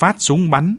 phát súng bắn.